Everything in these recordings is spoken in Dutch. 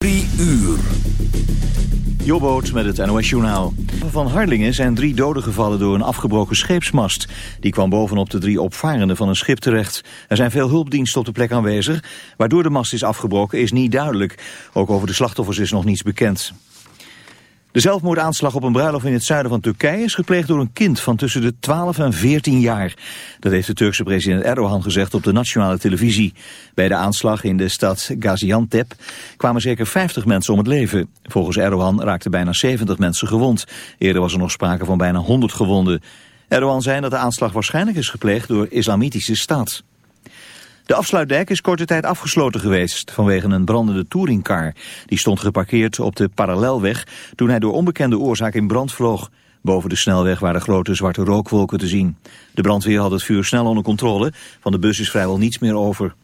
3 uur. Jobboot met het NOS-journaal. Van Harlingen zijn drie doden gevallen door een afgebroken scheepsmast. Die kwam bovenop de drie opvarenden van een schip terecht. Er zijn veel hulpdiensten op de plek aanwezig. Waardoor de mast is afgebroken is niet duidelijk. Ook over de slachtoffers is nog niets bekend. De zelfmoordaanslag op een bruiloft in het zuiden van Turkije is gepleegd door een kind van tussen de 12 en 14 jaar. Dat heeft de Turkse president Erdogan gezegd op de nationale televisie. Bij de aanslag in de stad Gaziantep kwamen zeker 50 mensen om het leven. Volgens Erdogan raakten bijna 70 mensen gewond. Eerder was er nog sprake van bijna 100 gewonden. Erdogan zei dat de aanslag waarschijnlijk is gepleegd door islamitische staat. De afsluitdijk is korte tijd afgesloten geweest vanwege een brandende touringcar. Die stond geparkeerd op de parallelweg toen hij door onbekende oorzaak in brand vloog. Boven de snelweg waren grote zwarte rookwolken te zien. De brandweer had het vuur snel onder controle. Van de bus is vrijwel niets meer over.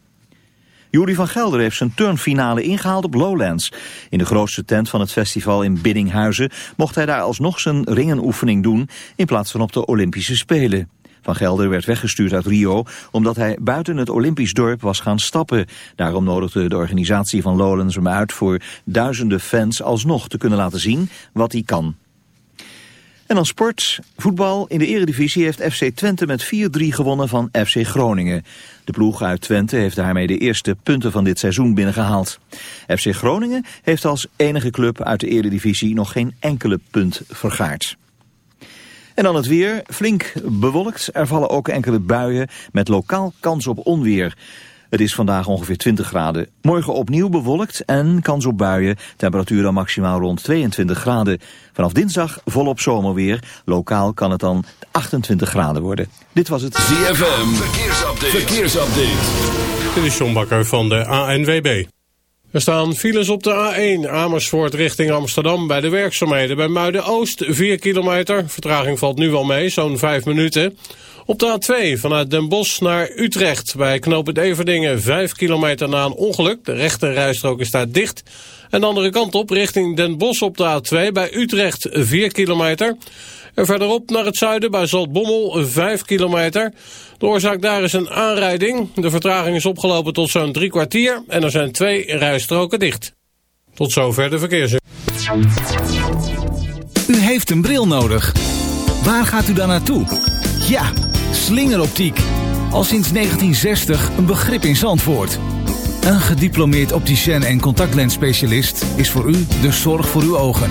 Jury van Gelder heeft zijn turnfinale ingehaald op Lowlands. In de grootste tent van het festival in Biddinghuizen mocht hij daar alsnog zijn ringenoefening doen in plaats van op de Olympische Spelen. Van Gelder werd weggestuurd uit Rio omdat hij buiten het Olympisch dorp was gaan stappen. Daarom nodigde de organisatie van Lowlands hem uit voor duizenden fans alsnog te kunnen laten zien wat hij kan. En dan sport. Voetbal in de eredivisie heeft FC Twente met 4-3 gewonnen van FC Groningen. De ploeg uit Twente heeft daarmee de eerste punten van dit seizoen binnengehaald. FC Groningen heeft als enige club uit de eredivisie nog geen enkele punt vergaard. En dan het weer. Flink bewolkt. Er vallen ook enkele buien met lokaal kans op onweer. Het is vandaag ongeveer 20 graden. Morgen opnieuw bewolkt en kans op buien. Temperatuur dan maximaal rond 22 graden. Vanaf dinsdag volop zomerweer. Lokaal kan het dan 28 graden worden. Dit was het ZFM. Verkeersupdate. Verkeersupdate. Dit is John Bakker van de ANWB. Er staan files op de A1 Amersfoort richting Amsterdam bij de werkzaamheden. Bij Muiden-Oost 4 kilometer. Vertraging valt nu wel mee, zo'n 5 minuten. Op de A2 vanuit Den Bosch naar Utrecht bij knooppunt Everdingen 5 kilometer na een ongeluk. De rechte rijstrook is daar dicht. En de andere kant op richting Den Bosch op de A2 bij Utrecht 4 kilometer. En verderop naar het zuiden bij Zaltbommel 5 kilometer. De oorzaak daar is een aanrijding. De vertraging is opgelopen tot zo'n drie kwartier en er zijn twee rijstroken dicht. Tot zover de verkeers. U heeft een bril nodig. Waar gaat u dan naartoe? Ja, slingeroptiek. Al sinds 1960 een begrip in Zandvoort. Een gediplomeerd opticien en contactlensspecialist is voor u de zorg voor uw ogen.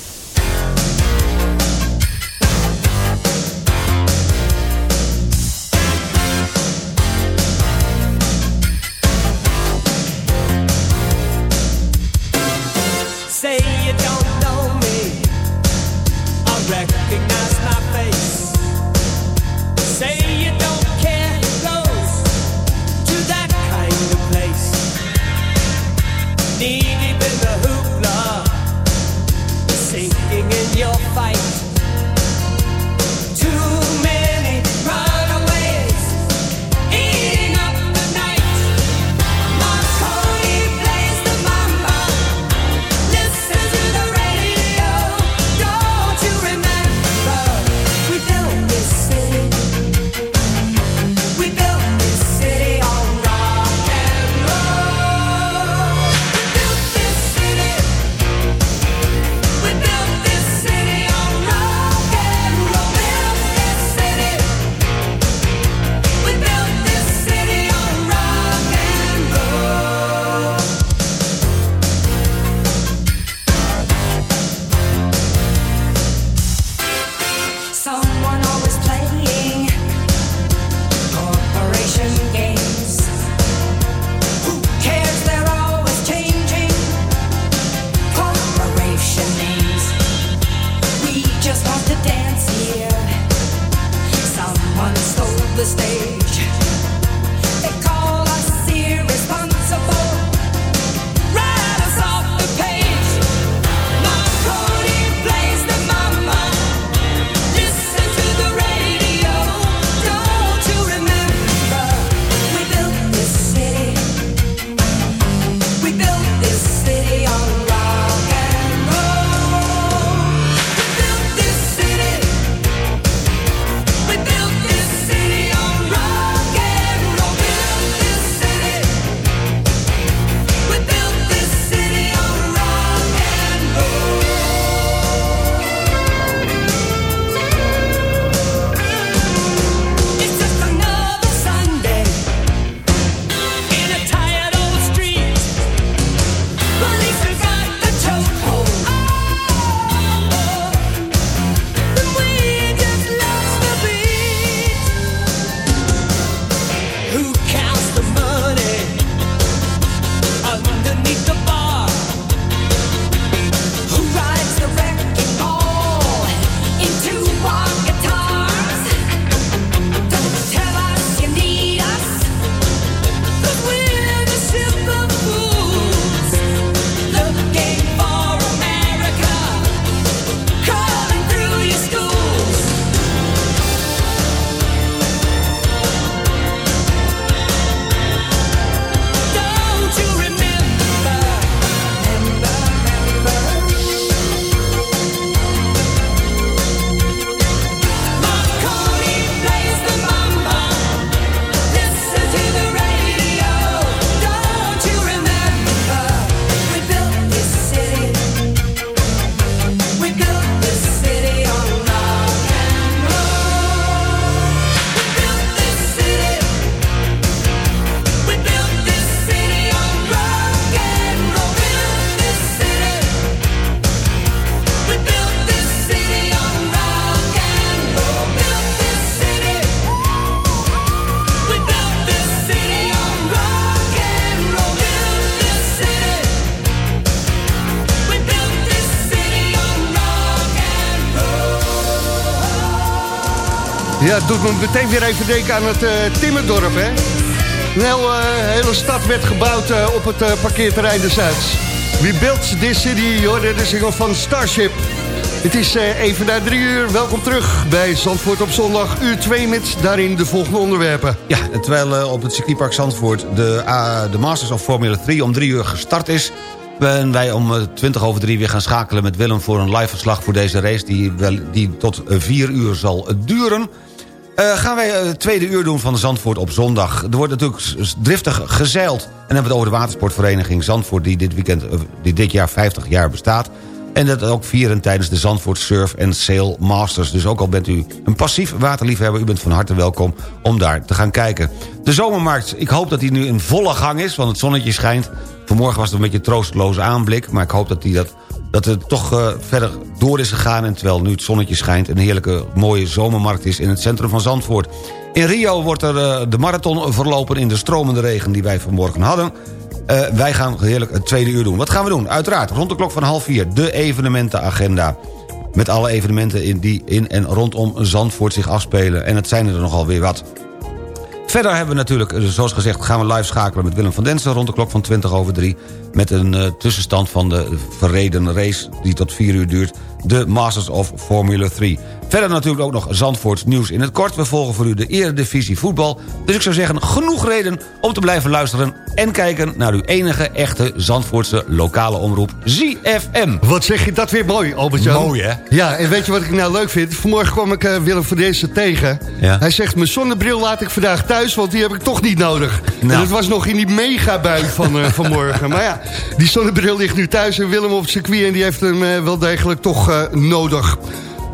Ja, het doet me meteen weer even denken aan het uh, Timmerdorp, hè? Een heel, hele stad werd gebouwd op het parkeerterrein de Zuids. We built this city, hoor, de single van Starship. Het is even na drie uur. Welkom terug bij Zandvoort op zondag, uur 2 met daarin de volgende onderwerpen. Ja, terwijl op het circuitpark Zandvoort de, de Masters of Formula 3 om drie uur gestart is... En wij om 20 over drie weer gaan schakelen met Willem... voor een live verslag voor deze race die, wel, die tot vier uur zal duren. Uh, gaan wij het tweede uur doen van Zandvoort op zondag. Er wordt natuurlijk driftig gezeild. En dan hebben we het over de watersportvereniging Zandvoort... die dit, weekend, die dit jaar 50 jaar bestaat. En dat ook vieren tijdens de Zandvoort Surf and Sail Masters. Dus ook al bent u een passief waterliefhebber... u bent van harte welkom om daar te gaan kijken. De zomermarkt, ik hoop dat die nu in volle gang is... want het zonnetje schijnt. Vanmorgen was het een beetje troosteloze aanblik... maar ik hoop dat, die dat, dat het toch uh, verder door is gegaan... en terwijl nu het zonnetje schijnt... een heerlijke mooie zomermarkt is in het centrum van Zandvoort. In Rio wordt er uh, de marathon verlopen in de stromende regen... die wij vanmorgen hadden... Uh, wij gaan heerlijk het tweede uur doen. Wat gaan we doen? Uiteraard, rond de klok van half vier, de evenementenagenda. Met alle evenementen in die in en rondom Zandvoort zich afspelen. En het zijn er nogal weer wat. Verder hebben we natuurlijk, eh, zoals gezegd, gaan we live schakelen met Willem van Densen... rond de klok van 20 over 3. Met een uh, tussenstand van de verreden race die tot 4 uur duurt. De Masters of Formula 3. Verder natuurlijk ook nog Zandvoorts nieuws in het kort. We volgen voor u de Eredivisie voetbal. Dus ik zou zeggen, genoeg reden om te blijven luisteren... en kijken naar uw enige echte Zandvoortse lokale omroep ZFM. Wat zeg je dat weer mooi, Albert-Jan. Mooi, hè? Ja, en weet je wat ik nou leuk vind? Vanmorgen kwam ik uh, Willem van Dezen tegen. Ja. Hij zegt, mijn zonnebril laat ik vandaag thuis... want die heb ik toch niet nodig. Nou. En dat was nog in die megabui van uh, vanmorgen. maar ja, die zonnebril ligt nu thuis... en Willem op het circuit en die heeft hem uh, wel degelijk toch nodig.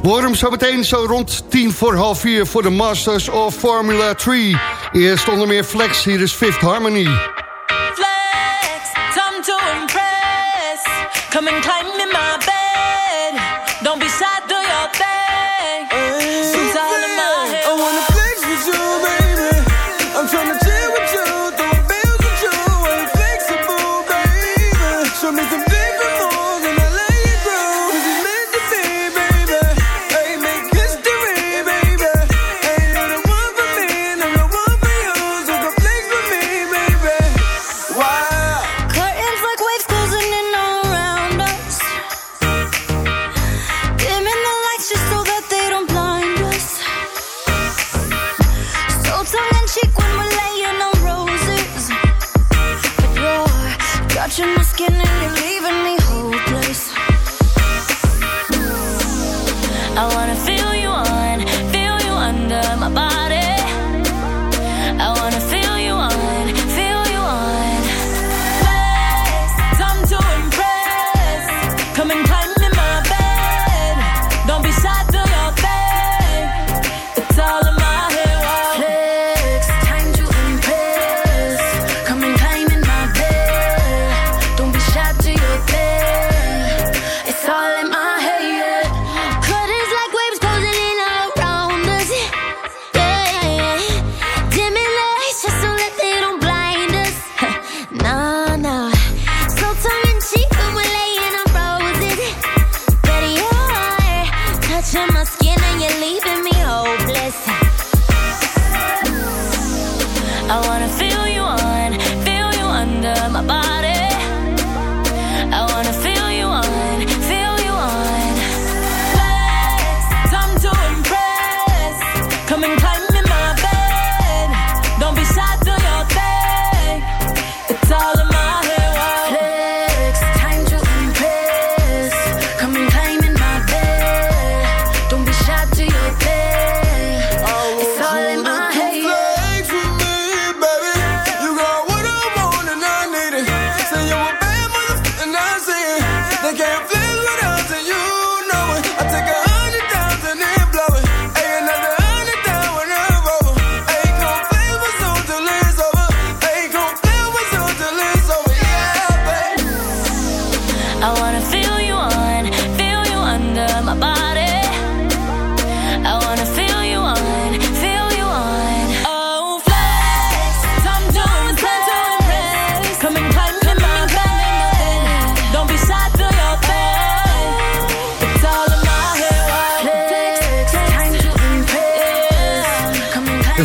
We horen zo meteen zo rond tien voor half vier voor de Masters of Formula 3. Eerst onder meer Flex, hier is Fifth Harmony. Flex, time to impress. Come and climb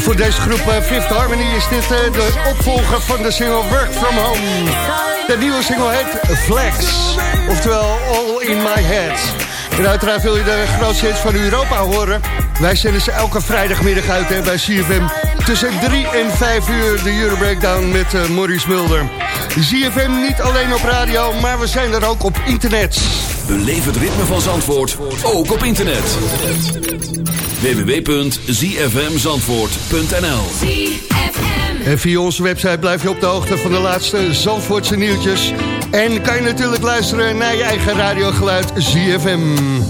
voor deze groep eh, Fifth Harmony is dit eh, de opvolger van de single Work From Home. De nieuwe single heet Flex, oftewel All In My Head. En uiteraard wil je de grootste hits van Europa horen. Wij zenden ze elke vrijdagmiddag uit hè, bij CFM. Tussen 3 en 5 uur de Euro Breakdown met uh, Maurice Mulder. CFM niet alleen op radio, maar we zijn er ook op internet. Beleef het ritme van Zandvoort, ook op internet. www.zfmzandvoort.nl En via onze website blijf je op de hoogte van de laatste Zandvoortse nieuwtjes. En kan je natuurlijk luisteren naar je eigen radiogeluid ZFM.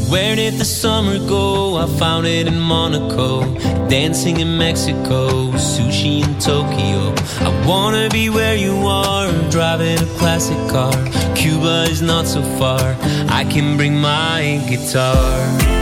Where did the summer go? I found it in Monaco. Dancing in Mexico. Sushi in Tokyo. I wanna be where you are. Driving a classic car. Cuba is not so far. I can bring my guitar.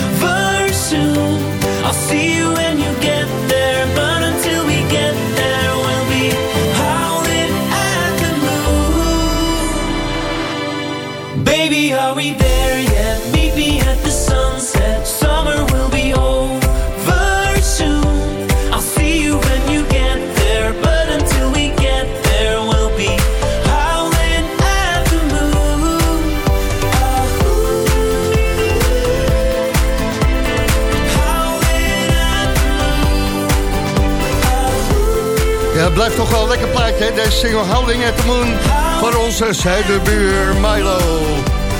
toch wel een lekker plaatje, hè? Deze single Howling at the Moon van onze zuiderbuur Milo.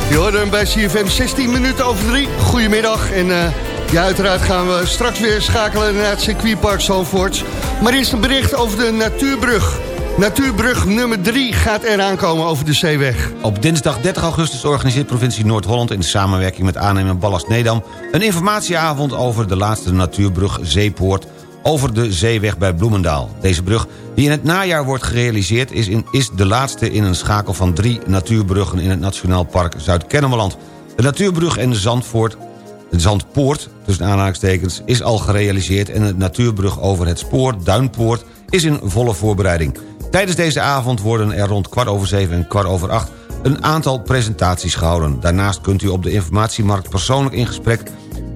Je hoorde hem bij CFM 16 minuten over 3. Goedemiddag en eh, ja, uiteraard gaan we straks weer schakelen naar het circuitpark Zandvoort. Maar eerst een bericht over de Natuurbrug. Natuurbrug nummer 3 gaat eraan komen over de zeeweg. Op dinsdag 30 augustus organiseert provincie Noord-Holland... in samenwerking met aannemer Ballast Nedam... een informatieavond over de laatste natuurbrug Zeepoort... over de zeeweg bij Bloemendaal. Deze brug, die in het najaar wordt gerealiseerd... is, is de laatste in een schakel van drie natuurbruggen... in het Nationaal Park Zuid-Kennemerland. De natuurbrug en Zandvoort Zandpoort, tussen aanhalingstekens, is al gerealiseerd... en de natuurbrug over het spoor Duinpoort is in volle voorbereiding. Tijdens deze avond worden er rond kwart over zeven en kwart over acht... een aantal presentaties gehouden. Daarnaast kunt u op de informatiemarkt persoonlijk in gesprek...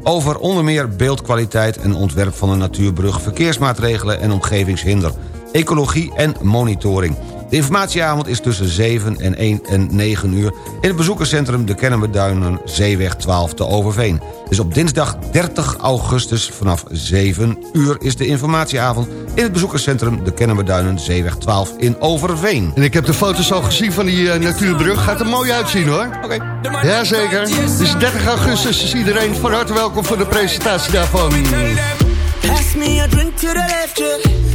over onder meer beeldkwaliteit en ontwerp van de natuurbrug... verkeersmaatregelen en omgevingshinder, ecologie en monitoring... De informatieavond is tussen 7 en 1 en 9 uur... in het bezoekerscentrum de Kennemerduinen Zeeweg 12 te Overveen. Dus op dinsdag 30 augustus vanaf 7 uur is de informatieavond... in het bezoekerscentrum de Kennemerduinen Zeeweg 12 in Overveen. En ik heb de foto's al gezien van die eh, natuurbrug. Gaat er mooi uitzien hoor. Oké. Jazeker. Dus 30 augustus is iedereen van harte welkom voor de presentatie daarvan. Pass me a drink to the left, yeah.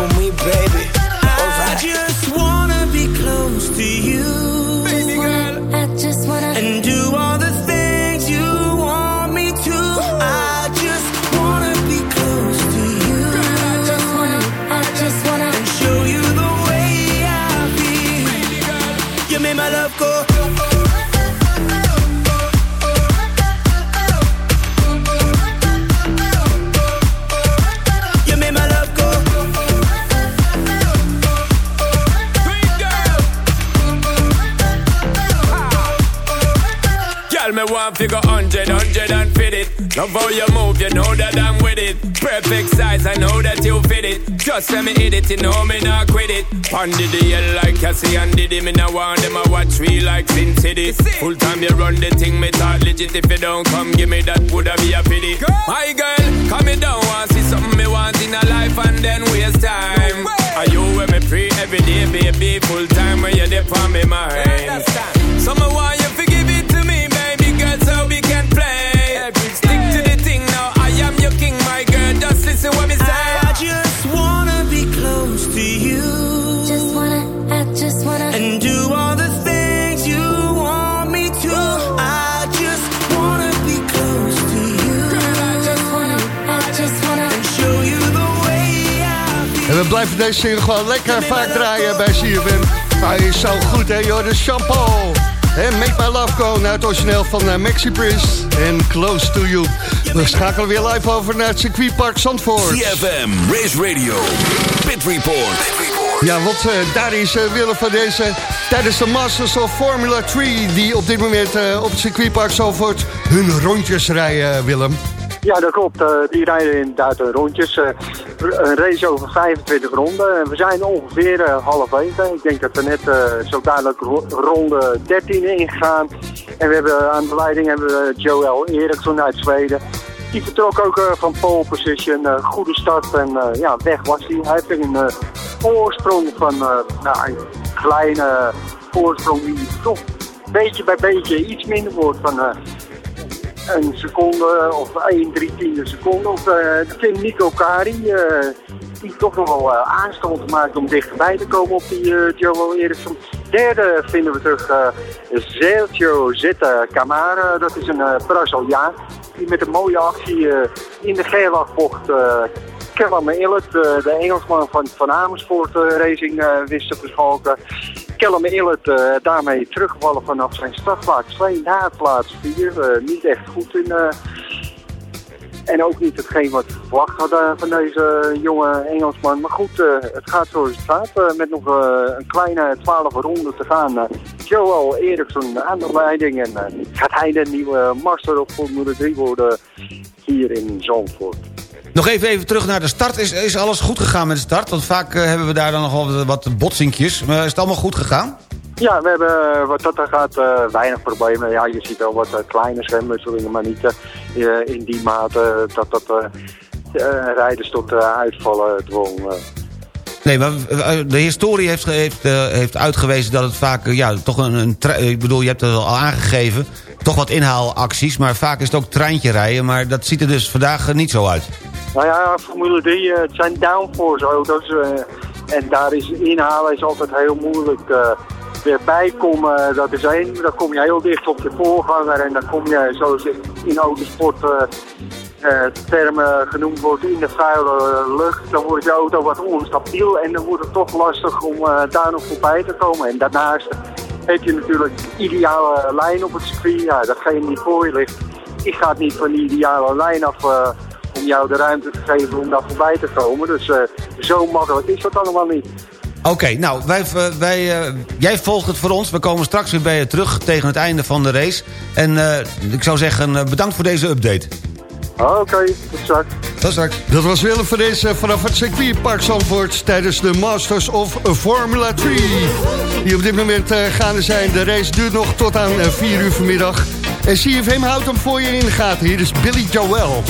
For me, baby. I just wanna be close to you. Want figure hundred, hundred and fit it. Love how you move, you know that I'm with it. Perfect size, I know that you fit it. Just let me hit it, you know me not quit it. Pondy the hell like Cassie and Diddy. Me now want them, I watch me like Sin City. Full time you run the thing, me talk legit. If you don't come, give me that, woulda be a pity. Girl. My girl, come me down, want see something me want in a life and then waste time. Are you with me free every day, baby? Full time when you're there for me blijven deze serie gewoon lekker vaak draaien bij CFM. Hij is zo goed, hè, joh, de shampoo. En Make My Love Go, nou het origineel van uh, Maxi Prince en Close To You. We schakelen weer live over naar het circuitpark Zandvoort. CFM, Race Radio, Pit Report. Ja, want eh, daar is uh, Willem van deze tijdens de Masters of Formula 3... die op dit moment uh, op het circuitpark Zandvoort hun rondjes rijden, Willem. Ja, dat klopt. Uh, die rijden inderdaad rondjes. Uh, een race over 25 ronden. We zijn ongeveer uh, halverwege. Ik denk dat we net zo dadelijk ro ronde 13 ingegaan. En we hebben aan de leiding hebben we Joel Eriksson uit Zweden. Die vertrok ook van pole position. goede start en ja, weg was hij. Hij heeft een voorsprong van nou, een kleine voorsprong die toch beetje bij beetje iets minder wordt van een seconde of 1 3 tiende seconde de Kim Nico Kari. Uh, die toch nog wel uh, aanstand maakt om dichterbij te komen op die uh, Joel Eriksson. Derde vinden we terug Sergio Zeta Camara. Dat is een Braziliaan die met een mooie actie in de Gerlachbocht Callum Illet, de Engelsman van, van Amersfoort Racing, wist te verschalken. Callum Illet uh, daarmee teruggevallen vanaf zijn startplaats 2 naar plaats 4. Uh, niet echt goed in... Uh, en ook niet hetgeen wat verwacht hadden van deze jonge Engelsman. Maar goed, het gaat zoals het gaat. met nog een kleine 12 ronden te gaan. Joel Eriksson aan de leiding. En gaat hij de nieuwe master op Formule 3 worden hier in Zandvoort. Nog even, even terug naar de start. Is, is alles goed gegaan met de start? Want vaak uh, hebben we daar dan nog wel wat botsinkjes. Maar is het allemaal goed gegaan? Ja, we hebben wat dat gaat uh, weinig problemen. Ja, je ziet wel wat uh, kleine zwemwisselingen, maar niet in die mate dat dat rijders tot uitvallen dwong. Nee, maar de historie heeft, heeft, heeft uitgewezen dat het vaak, ja, toch een, een ik bedoel, je hebt het al aangegeven, toch wat inhaalacties, maar vaak is het ook treintje rijden, maar dat ziet er dus vandaag niet zo uit. Nou ja, Formule 3, het zijn downforce auto's en daar is inhalen is altijd heel moeilijk. weer bijkomen, dat is één, dan kom je heel dicht op je voorganger en dan kom je, zoals in autosport uh, termen genoemd wordt, in de vuile lucht, dan wordt je auto wat onstabiel en dan wordt het toch lastig om daar nog voorbij te komen. En daarnaast heb je natuurlijk ideale lijn op het circuit, ja, datgene die voor je ligt, die gaat niet van die ideale lijn af jou de ruimte te geven om daar voorbij te komen. Dus zo makkelijk is dat allemaal niet. Oké, nou, wij, wij, uh, jij volgt het voor ons. We komen straks weer bij je terug tegen het einde van de race. En ik zou zeggen, bedankt voor deze update. Oké, okay, tot straks. Tot straks. Dat was Willem van deze vanaf het circuitpark Zandvoort... tijdens de Masters of Formula 3. Die op dit moment uh, gaande zijn. De race duurt nog tot aan uh, 4 uur vanmiddag. En CFM houdt hem voor je in de gaten. Hier is Billy Joel.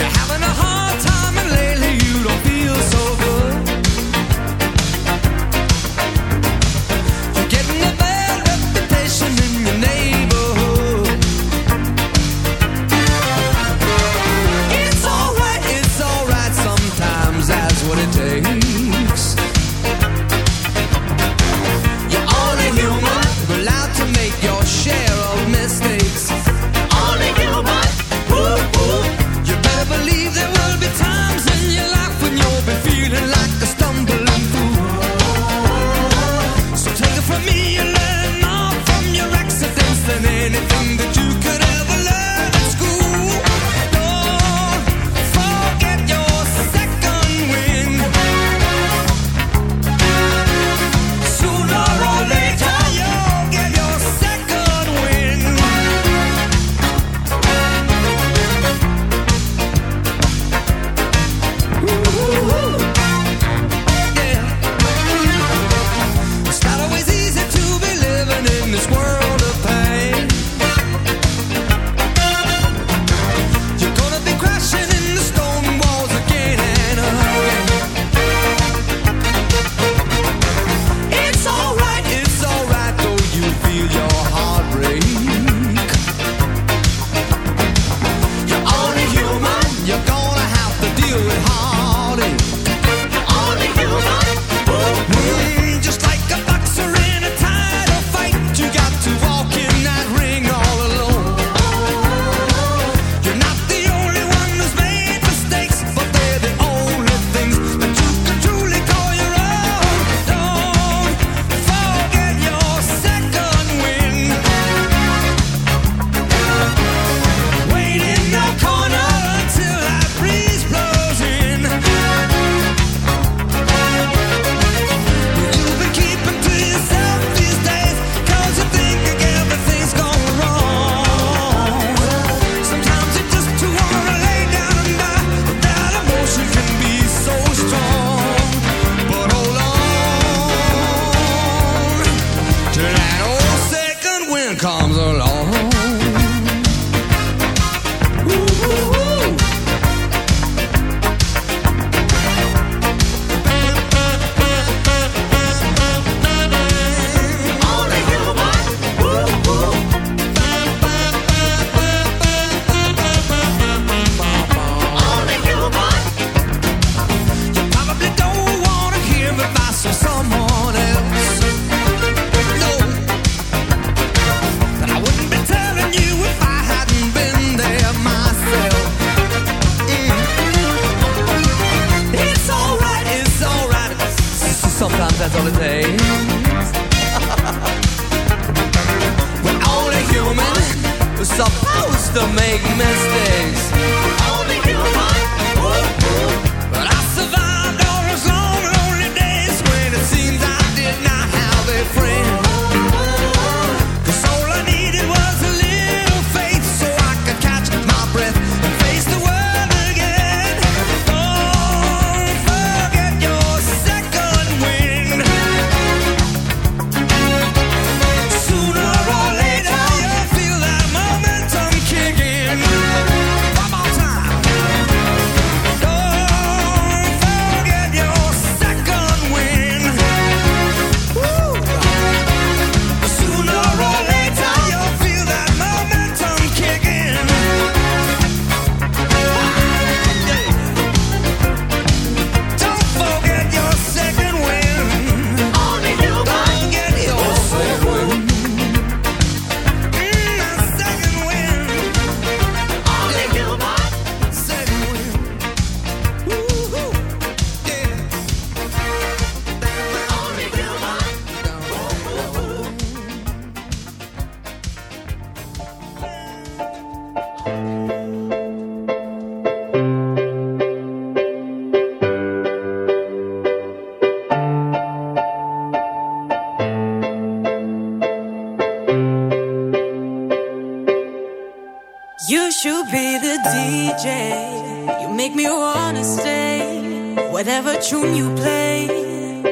Whatever tune you play,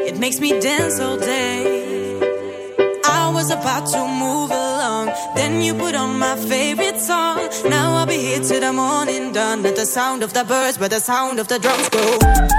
it makes me dance all day. I was about to move along, then you put on my favorite song. Now I'll be here till the morning done. At the sound of the birds, but the sound of the drums go.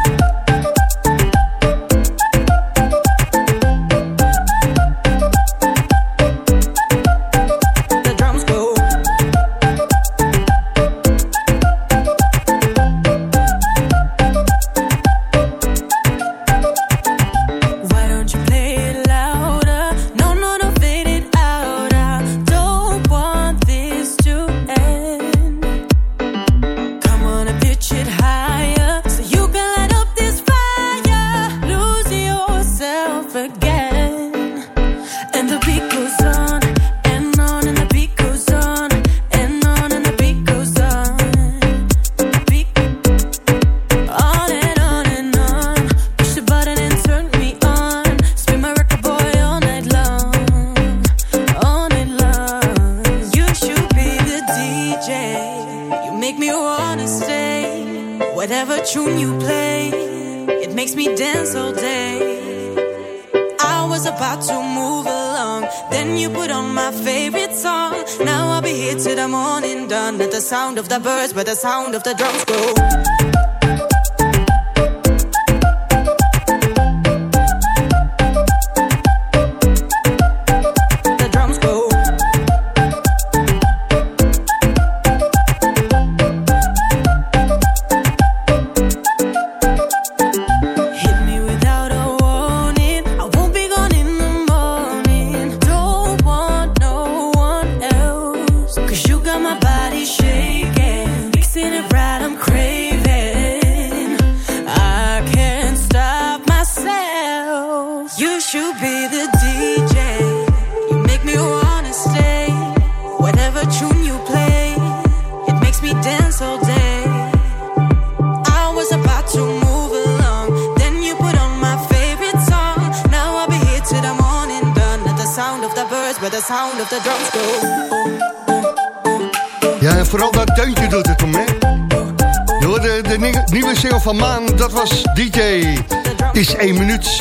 At the sound of the birds, but the sound of the drums go.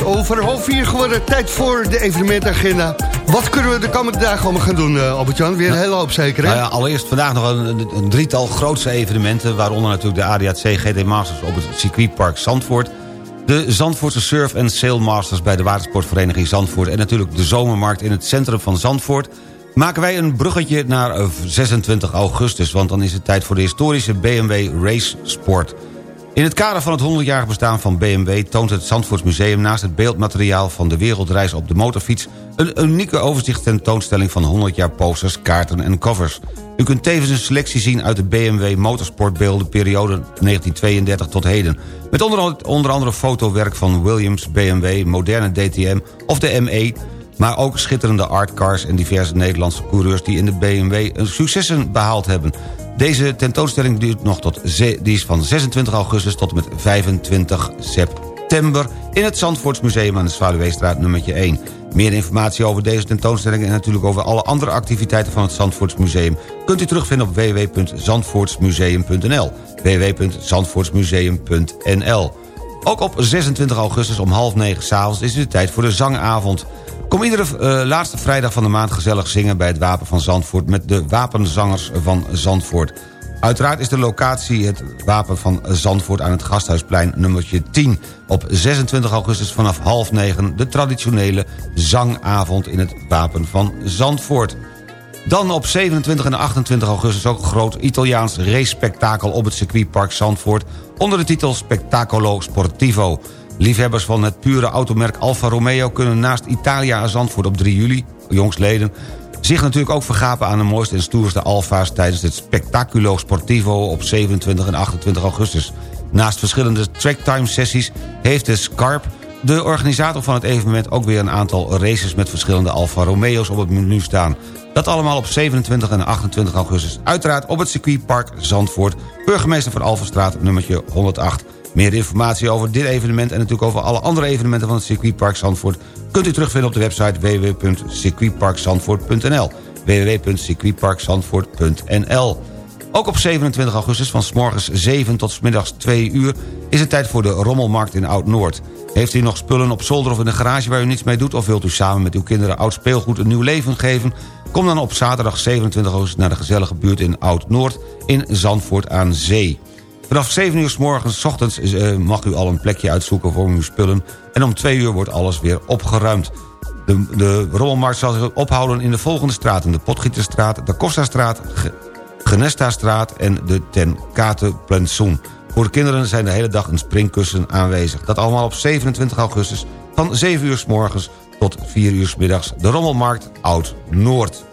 Over half vier geworden. Tijd voor de evenementagenda. Wat kunnen we de komende dagen allemaal gaan doen, eh, Albert-Jan? Weer een hele hoop zeker, hè? Nou ja, allereerst vandaag nog een, een- drietal grootste evenementen... waaronder natuurlijk de ADAC GT Masters op het circuitpark Zandvoort... de Zandvoortse Surf en Sail Masters bij de watersportvereniging Zandvoort... en natuurlijk de zomermarkt in het centrum van Zandvoort... maken wij een bruggetje naar eh, 26 augustus... want dan is het tijd voor de historische BMW Race Sport... In het kader van het 100-jarig bestaan van BMW... toont het Zandvoortsmuseum naast het beeldmateriaal... van de wereldreis op de motorfiets... een unieke overzichtstentoonstelling van 100 jaar posters, kaarten en covers. U kunt tevens een selectie zien uit de BMW motorsportbeelden... periode 1932 tot heden. Met onder, onder andere fotowerk van Williams, BMW, moderne DTM of de ME... maar ook schitterende artcars en diverse Nederlandse coureurs... die in de BMW een successen behaald hebben... Deze tentoonstelling duurt nog tot die is van 26 augustus tot en met 25 september... in het Zandvoortsmuseum aan de Zwaluweestraat nummertje 1. Meer informatie over deze tentoonstelling... en natuurlijk over alle andere activiteiten van het Zandvoortsmuseum... kunt u terugvinden op www.zandvoortsmuseum.nl www.zandvoortsmuseum.nl Ook op 26 augustus om half negen s'avonds is het tijd voor de zangavond... Kom iedere eh, laatste vrijdag van de maand gezellig zingen... bij het Wapen van Zandvoort met de wapenzangers van Zandvoort. Uiteraard is de locatie het Wapen van Zandvoort... aan het Gasthuisplein nummertje 10. Op 26 augustus vanaf half negen... de traditionele zangavond in het Wapen van Zandvoort. Dan op 27 en 28 augustus ook een groot Italiaans race-spektakel... op het circuitpark Zandvoort... onder de titel Spectacolo Sportivo... Liefhebbers van het pure automerk Alfa Romeo... kunnen naast Italia en Zandvoort op 3 juli, jongsleden... zich natuurlijk ook vergapen aan de mooiste en stoerste Alfa's... tijdens het Spectaculo Sportivo op 27 en 28 augustus. Naast verschillende tracktime-sessies heeft de Scarp... de organisator van het evenement ook weer een aantal races... met verschillende Alfa Romeo's op het menu staan. Dat allemaal op 27 en 28 augustus. Uiteraard op het circuitpark Zandvoort... burgemeester van Alverstraat, nummertje 108... Meer informatie over dit evenement en natuurlijk over alle andere evenementen van het circuitpark Zandvoort... kunt u terugvinden op de website www.circuitparkzandvoort.nl www.circuitparkzandvoort.nl Ook op 27 augustus van s morgens 7 tot 's middags 2 uur... is het tijd voor de Rommelmarkt in Oud-Noord. Heeft u nog spullen op zolder of in de garage waar u niets mee doet... of wilt u samen met uw kinderen oud speelgoed een nieuw leven geven... kom dan op zaterdag 27 augustus naar de gezellige buurt in Oud-Noord... in Zandvoort aan Zee. Vanaf 7 uur s morgens ochtends eh, mag u al een plekje uitzoeken voor uw spullen... en om 2 uur wordt alles weer opgeruimd. De, de rommelmarkt zal zich ophouden in de volgende straten... de Potgieterstraat, de Costa-straat, Ge- Genesta-straat en de Ten Kate-plantsoen. Voor de kinderen zijn de hele dag een springkussen aanwezig. Dat allemaal op 27 augustus van 7 uur s morgens tot 4 uur s middags. De Rommelmarkt Oud-Noord.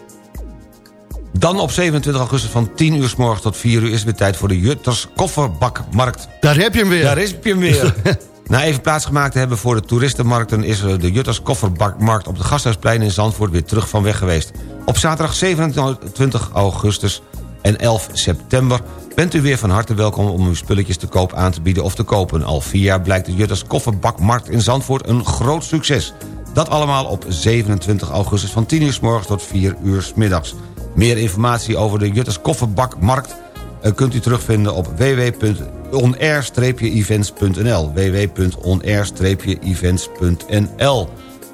Dan op 27 augustus van 10 uur s morgens tot 4 uur... is het weer tijd voor de Jutters Kofferbakmarkt. Daar heb je hem weer. Daar is je hem weer. Na even plaatsgemaakt te hebben voor de toeristenmarkten... is er de Jutters Kofferbakmarkt op de Gasthuisplein in Zandvoort... weer terug van weg geweest. Op zaterdag 27 augustus en 11 september... bent u weer van harte welkom om uw spulletjes te koop aan te bieden of te kopen. Al vier jaar blijkt de Jutters Kofferbakmarkt in Zandvoort een groot succes. Dat allemaal op 27 augustus van 10 uur s morgens tot 4 uur s middags. Meer informatie over de Jutters Kofferbakmarkt eh, kunt u terugvinden op www.onair-events.nl www.onair-events.nl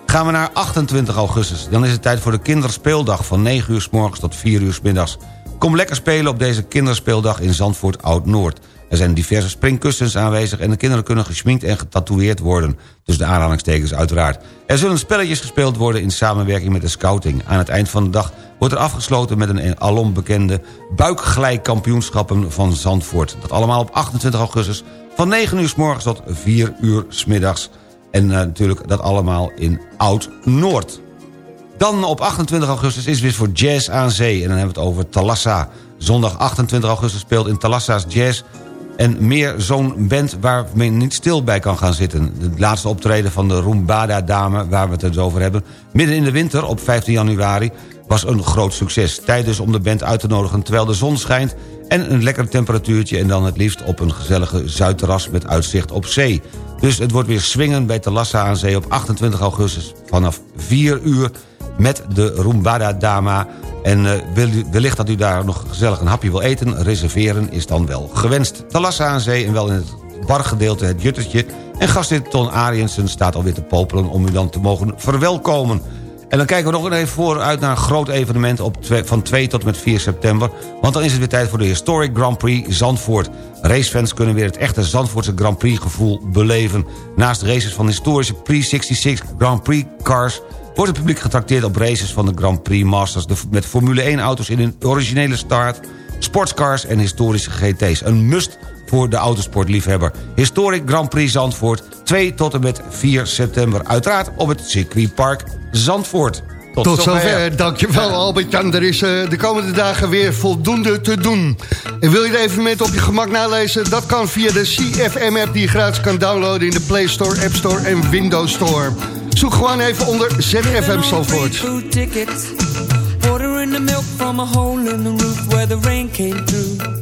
Gaan we naar 28 augustus. Dan is het tijd voor de kinderspeeldag van 9 uur s morgens tot 4 uur s middags. Kom lekker spelen op deze kinderspeeldag in Zandvoort Oud-Noord. Er zijn diverse springkussens aanwezig... en de kinderen kunnen geschminkt en getatoeëerd worden. Dus de aanhalingstekens uiteraard. Er zullen spelletjes gespeeld worden in samenwerking met de scouting. Aan het eind van de dag wordt er afgesloten met een alom bekende... buikglijkampioenschappen van Zandvoort. Dat allemaal op 28 augustus van 9 uur s morgens tot 4 uur s middags. En eh, natuurlijk dat allemaal in Oud-Noord. Dan op 28 augustus is weer voor Jazz aan Zee. En dan hebben we het over Talassa. Zondag 28 augustus speelt in Talassa's Jazz... en meer zo'n band waar men niet stil bij kan gaan zitten. De laatste optreden van de Rumbada-dame, waar we het dus over hebben... midden in de winter op 15 januari was een groot succes. Tijd dus om de band uit te nodigen terwijl de zon schijnt... en een lekker temperatuurtje en dan het liefst op een gezellige zuidterras... met uitzicht op zee. Dus het wordt weer swingen bij Talassa aan Zee op 28 augustus vanaf 4 uur met de Rumbada Dama. En eh, wellicht dat u daar nog gezellig een hapje wil eten... reserveren is dan wel gewenst. Talassa aan Zee en wel in het bargedeelte het Juttertje... en gastheer Ton Ariensen staat alweer te popelen... om u dan te mogen verwelkomen. En dan kijken we nog even vooruit naar een groot evenement... Op van 2 tot en met 4 september. Want dan is het weer tijd voor de Historic Grand Prix Zandvoort. Racefans kunnen weer het echte Zandvoortse Grand Prix gevoel beleven. Naast races van historische Pre-66 Grand Prix cars wordt het publiek getrakteerd op races van de Grand Prix Masters... met Formule 1 auto's in hun originele start... sportscars en historische GT's. Een must voor de autosportliefhebber. Historic Grand Prix Zandvoort, 2 tot en met 4 september. Uiteraard op het circuitpark Zandvoort. Tot, zover. Dankjewel Albert-Jan. Er is eh, de komende dagen weer voldoende te doen. En wil je de evenementen op je gemak nalezen? Dat kan via de CFM-app die je gratis kan downloaden... in de Play Store, App Store en Windows Store. Zoek gewoon even onder ZFM Zandvoort. Food tickets, water in the milk from a hole in the roof where the rain came through.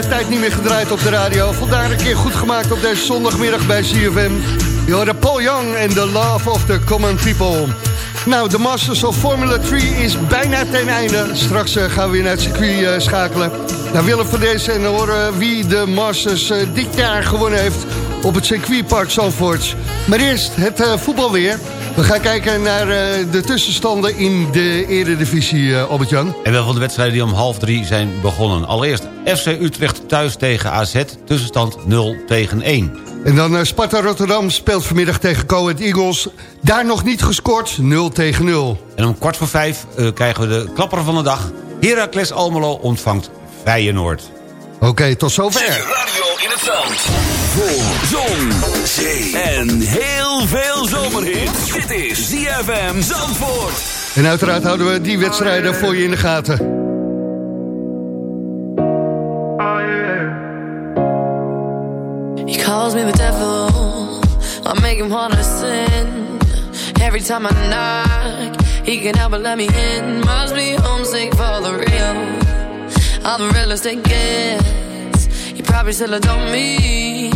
tijd niet meer gedraaid op de radio. Vandaar een keer goed gemaakt op deze zondagmiddag bij CFM. Je hoorde Paul Young en The Love of the Common People. Nou, de Masters of Formula 3 is bijna ten einde. Straks eh, gaan we weer naar het circuit eh, schakelen. Naar Willem van deze en horen wie de Masters eh, dit jaar gewonnen heeft op het circuitpark Zandvoort. Maar eerst het voetbalweer. We gaan kijken naar eh, de tussenstanden in de eredivisie, eh Albert-Jan. En wel van de wedstrijden die om half drie zijn begonnen. Allereerst FC Utrecht thuis tegen AZ. Tussenstand 0 tegen 1. En dan eh, Sparta Rotterdam speelt vanmiddag tegen Coed Eagles. Daar nog niet gescoord, 0 tegen 0. En om kwart voor vijf eh, krijgen we de klapper van de dag. Heracles Almelo ontvangt Feyenoord. Oké, tot zover. Radio in het zand. Voor zon, zee en heel veel zomerhit. Dit is ZFM Zandvoort. En uiteraard houden we die wedstrijden voor je in de gaten. He calls me the devil. I make him wanna sin. Every time I knock, he can help but let me in. Must be homesick for the real. I'm the realest it gets. You probably still adore me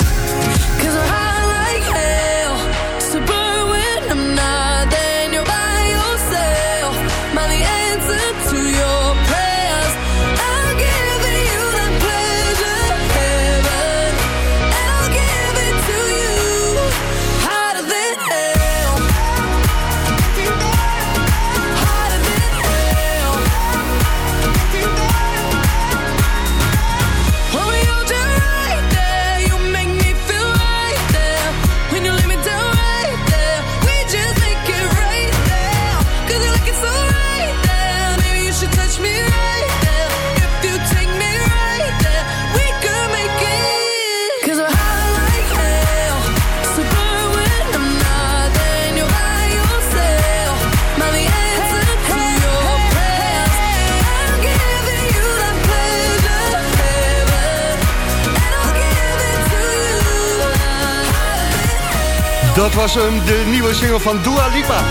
Was hem, de nieuwe single van Dua Lipa.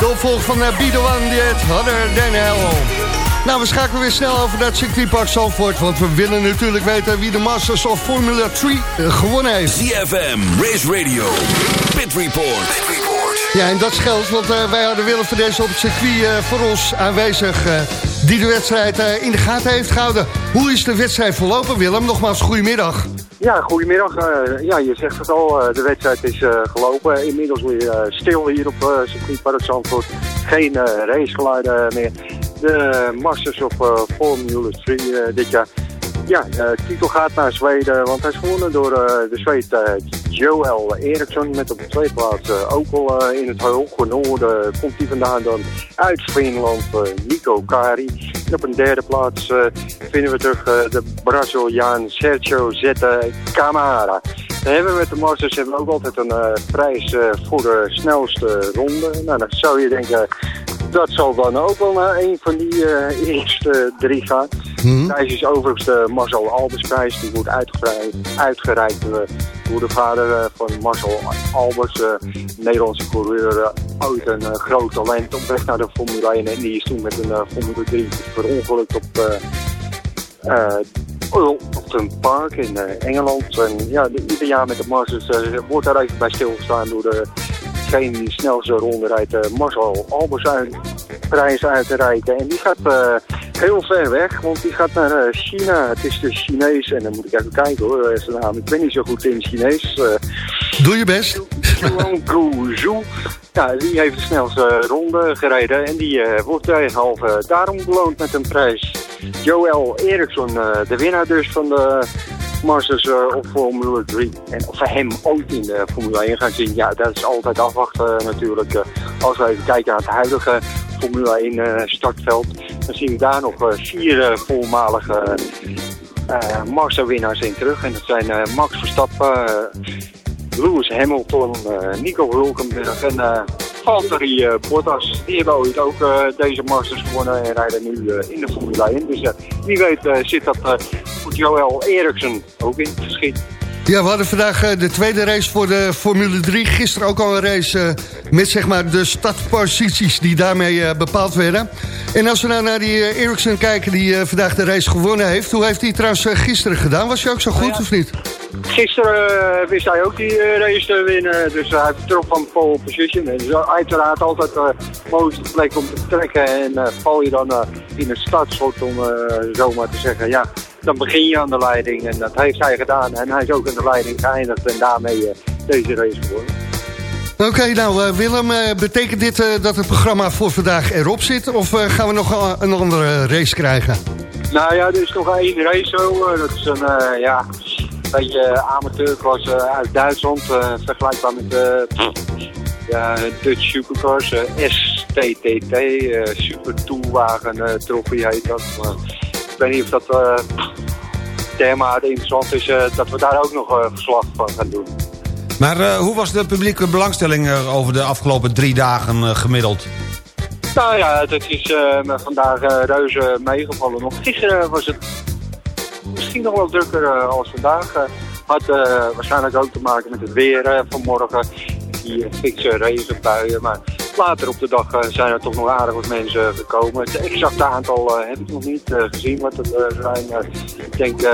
De opvolger van uh, Be The One, die heet Harder Than Hell. Nou, we schakelen weer snel over naar het circuitpark Zandvoort. Want we willen natuurlijk weten wie de Masters of Formula 3 eh, gewonnen heeft. ZFM, Race Radio, Pit Report. Ja, en dat scheelt, want eh, wij hadden Willem van deze op het circuit eh, voor ons aanwezig... eh, die de wedstrijd eh, in de gaten heeft gehouden. Hoe is de wedstrijd verlopen, Willem? Nogmaals, goedemiddag. Ja, goedemiddag. Eh, ja, je zegt het al, eh, de wedstrijd is eh, gelopen. Inmiddels weer stil hier op uh, circuitpark Zandvoort. Geen racegeluiden meer. De Masters of Formula 3 eh, dit jaar. Ja, de titel gaat naar Zweden, want hij is gewonnen door eh, de Zweed eh, Joel Eriksson. Met op de tweede plaats eh, ook al eh, in het hoge noorden komt hij vandaan dan uit Finland, eh, Nico Kari. En op een derde plaats eh, vinden we terug eh, de Braziliaan Sergio Zette Camara. Dan hebben we met de Masters hebben ook altijd een eh, prijs eh, voor de snelste ronde. Nou, dan zou je denken, dat zal dan ook wel naar een van die eh, eerste drie gaan. Prijs is overigens de Marcel Albersprijs. Die wordt uitgereikt, uitgereikt door de vader eh, van Marcel Albers. eh, Nederlandse coureur. ooit een groot talent op weg naar de Formule 1. En die is toen met een Formule 3 verongelukt op... Upton Park in Engeland. En ja, de- ieder jaar met de Masters wordt daar even bij stilgestaan door de, degene die ronde rijdt, eh, Marcel Albersuin prijs uit te reiken. En die gaat eh, heel ver weg, want die gaat naar eh, China. Het is de Chinees, en dan moet ik even kijken hoor, zijn naam. Ik ben niet zo goed in Chinees. Doe je best. Zhu. Ja, die heeft de snelste ronde gereden en die wordt halve daarom beloond met een prijs. Joel Eriksson, de winnaar dus van de Masters eh, op Formule 3. En of we hem ooit in de Formule 1 gaan zien, ja, dat is altijd afwachten natuurlijk. Eh, als we even kijken naar het huidige Formule 1 eh, startveld, dan zien we daar nog vier voormalige Masterwinnaars in terug. En dat zijn Max Verstappen, Lewis Hamilton, Nico Hulkenberg en Valtteri eh, Bottas. Die hebben ooit ook eh, deze Masters gewonnen en rijden nu eh, in de Formule 1. Dus wie weet zit dat voor Joel Eriksson ook in het geschiet. Ja, we hadden vandaag eh, de tweede race voor de Formule 3. Gisteren ook al een race eh, met zeg maar de startposities die daarmee eh, bepaald werden. En als we nou naar die Ericsson kijken die vandaag de race gewonnen heeft. Hoe heeft hij trouwens gisteren gedaan? Was hij ook zo goed of niet? Gisteren wist hij ook die race te winnen, dus hij vertrok van pole position. En dus uiteraard altijd de mooiste plek om te vertrekken. En val je dan in een startschot om eh, zo maar te zeggen, ja, dan begin je aan de leiding. En dat heeft hij gedaan en hij is ook aan de leiding geëindigd en daarmee eh, deze race gewonnen. Oké, nou eh, Willem, eh, betekent dit dat het programma voor vandaag erop zit? Of gaan we nog een andere race krijgen? Nou ja, er is nog één race zo. dat is een, ja, een beetje amateurklasse uit Duitsland. vergelijkbaar met de ja, Dutch Supercars. STTT, Super Toolwagen Trophy heet dat. Maar weet niet of dat eh dermate interessant is eh, dat we daar ook nog eh, verslag van gaan doen. Maar hoe was de publieke belangstelling over de afgelopen drie dagen gemiddeld? Nou ja, dat is vandaag eh, reuze meegevallen. Nog gisteren was het misschien nog wel drukker eh, als vandaag. Had waarschijnlijk ook te maken met het weer vanmorgen. Die fikse regenbuien. Maar later op de dag eh, zijn er toch nog aardig wat mensen gekomen. Het exacte aantal eh, heb ik nog niet eh, gezien wat het eh, zijn. Eh, ik denk, eh,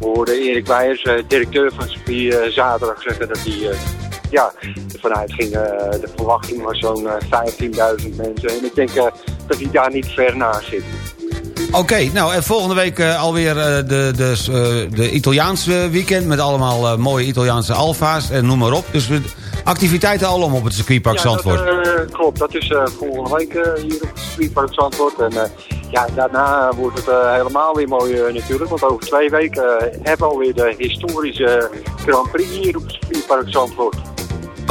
we hoorden Erik Weijers, eh, directeur van Spie, eh, zaterdag zeggen dat hij... eh, ja, ervan uitging, eh, de verwachting was zo'n eh, 15.000 mensen. En ik denk eh, dat hij daar niet ver naast zit. Oké, nou en volgende week eh, alweer eh, de, de, eh, de Italiaanse weekend... met allemaal mooie Italiaanse alfa's en noem maar op. Dus we, activiteiten alom op het circuitpark Ja, Zandvoort. Dat, klopt, dat is volgende week hier op het Streetpark Zandvoort. En ja, daarna wordt het helemaal weer mooi natuurlijk. Want over twee weken hebben we alweer de historische Grand Prix hier op het Streetpark Zandvoort.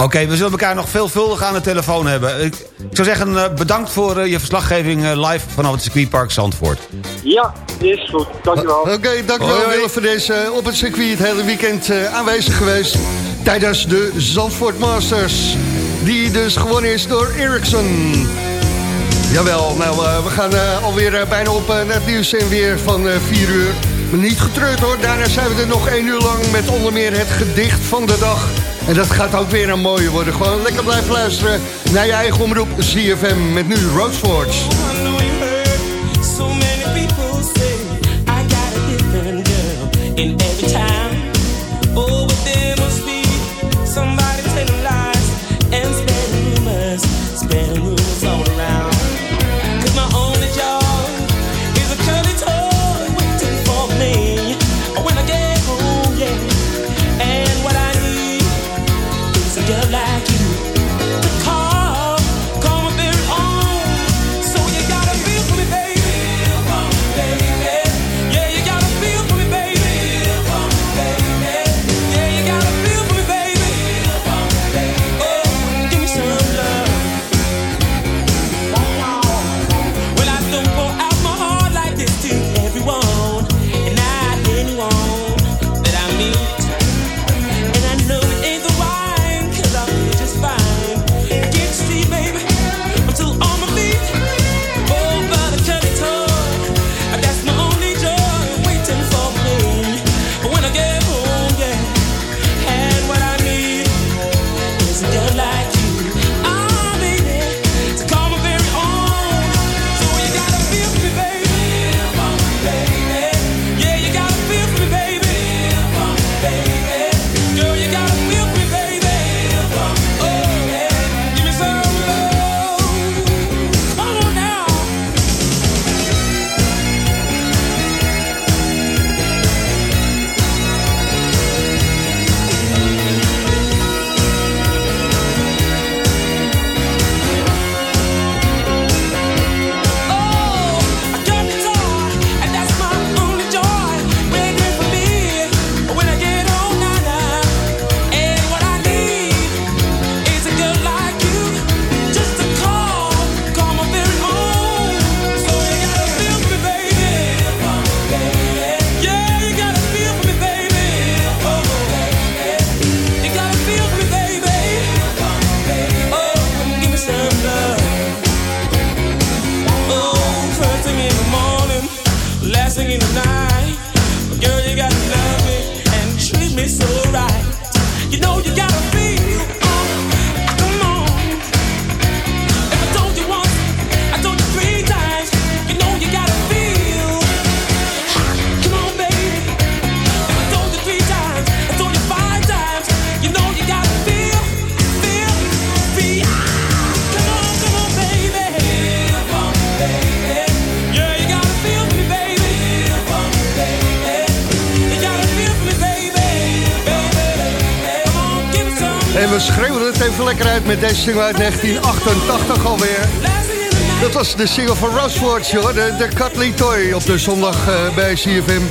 Oké, we zullen elkaar nog veelvuldig aan de telefoon hebben. Ik, ik zou zeggen, eh, bedankt voor eh, je verslaggeving eh, live vanaf het circuitpark Zandvoort. Ja, is goed. Dankjewel. Oké, dankjewel Willem voor deze op het circuit het hele weekend eh, aanwezig geweest. Tijdens de Zandvoort Masters. Die dus gewonnen is door Ericsson. Jawel, nou we gaan eh, alweer bijna op naar het nieuws en weer van eh 4 uur. Maar niet getreurd hoor, daarna zijn we er nog 1 uur lang met onder meer het gedicht van de dag. En dat gaat ook weer een mooie worden. Gewoon lekker blijven luisteren naar je eigen omroep CFM met nu Roadforge. in deze single uit 1988 alweer. Dat was de single van Ross joh. De, de Cutley Toy op de zondag eh, bij CFM.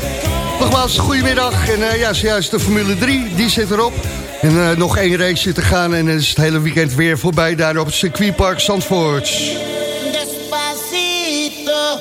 Nogmaals, goedemiddag. En uh, ja, zojuist de Formule 3, die zit erop. En eh, nog één race te gaan en dan is het hele weekend weer voorbij... daar op het circuitpark Zandvoort. Despacito,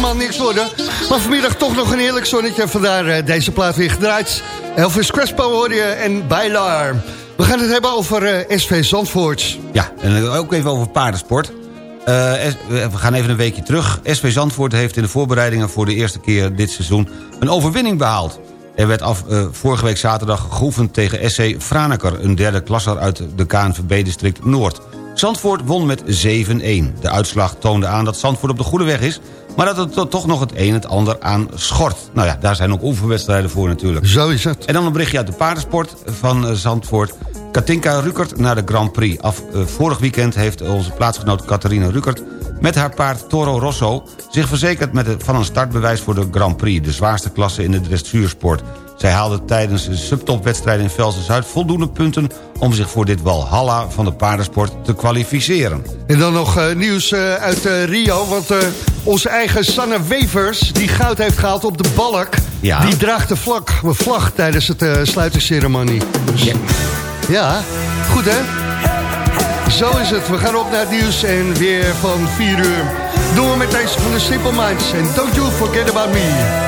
helemaal niks worden. Maar vanmiddag toch nog een heerlijk zonnetje. Vandaar eh, deze plaat weer gedraaid. Elvis Crespo hoor je en Bailar. We gaan het hebben over eh, SV Zandvoort. Ja, en ook even over paardensport. Eh, we gaan even een weekje terug. SV Zandvoort heeft in de voorbereidingen voor de eerste keer dit seizoen... een overwinning behaald. Er werd af, vorige week zaterdag geoefend tegen SC Franeker... een derde klasser uit de KNVB-district Noord. Zandvoort won met 7-1. De uitslag toonde aan dat Zandvoort op de goede weg is... maar dat er to- toch nog het een en het ander aan schort. Nou ja, daar zijn ook oefenwedstrijden voor natuurlijk. Zo is het. En dan een berichtje uit de paardensport van eh, Zandvoort. Katinka Rukert naar de Grand Prix. Af, eh, vorig weekend heeft onze plaatsgenoot Catharina Rukert... met haar paard Toro Rosso zich verzekerd met van een startbewijs voor de Grand Prix... de zwaarste klasse in de dressuursport. Zij haalde tijdens de subtopwedstrijd in Velsen-Zuid voldoende punten... om zich voor dit walhalla van de paardensport te kwalificeren. En dan nog eh, nieuws eh, uit eh, Rio. Want onze eigen Sanne Wevers, die goud heeft gehaald op de balk... Ja. die draagt de vlag, de vlag tijdens het sluitingsceremonie. Dus, ja. goed hè? Zo is het. We gaan op naar het nieuws en weer van 4 uur. Doen we met deze van de Simple Minds. En don't you forget about me.